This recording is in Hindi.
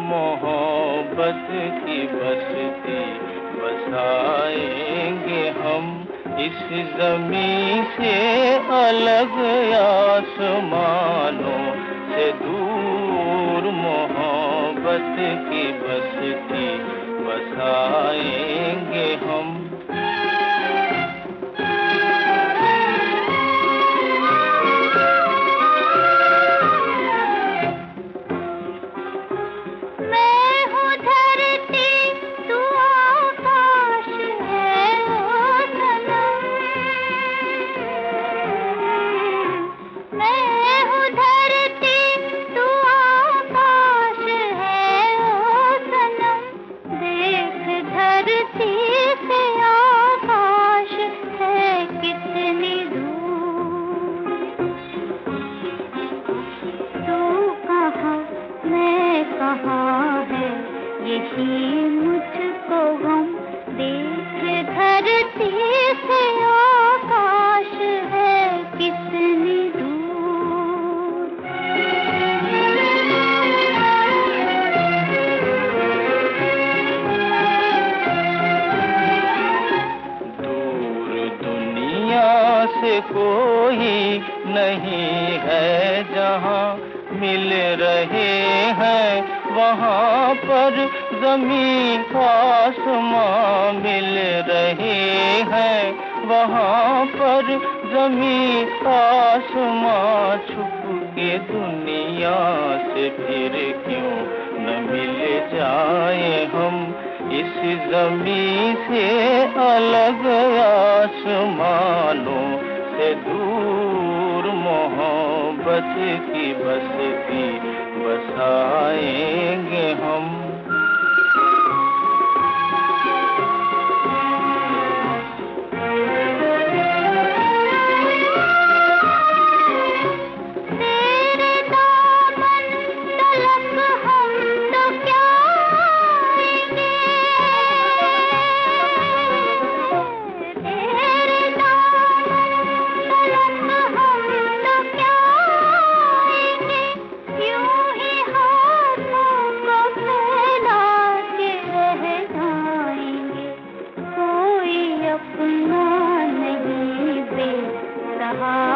मोहब्बत की बस्ती, बसाएँगे हम इस जमी से अलग आसमानों से दूर मोहब्बत की बस्ती, बसाएँगे कहाँ है। यही मुझको गम देख धरती से कोई नहीं है जहाँ मिल रहे हैं, वहाँ पर ज़मीन आसमां मिल रहे हैं, वहाँ पर ज़मीन आसमां छुप के दुनिया से फिर क्यों न मिल जाए हम? इस जमी से अलग आसमानों दूर मोहब्बत की बस्ती बसाएँगे हम। हैं